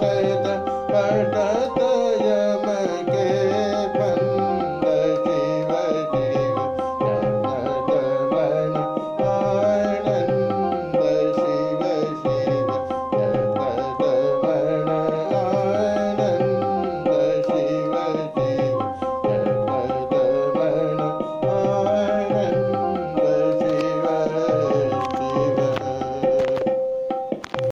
जय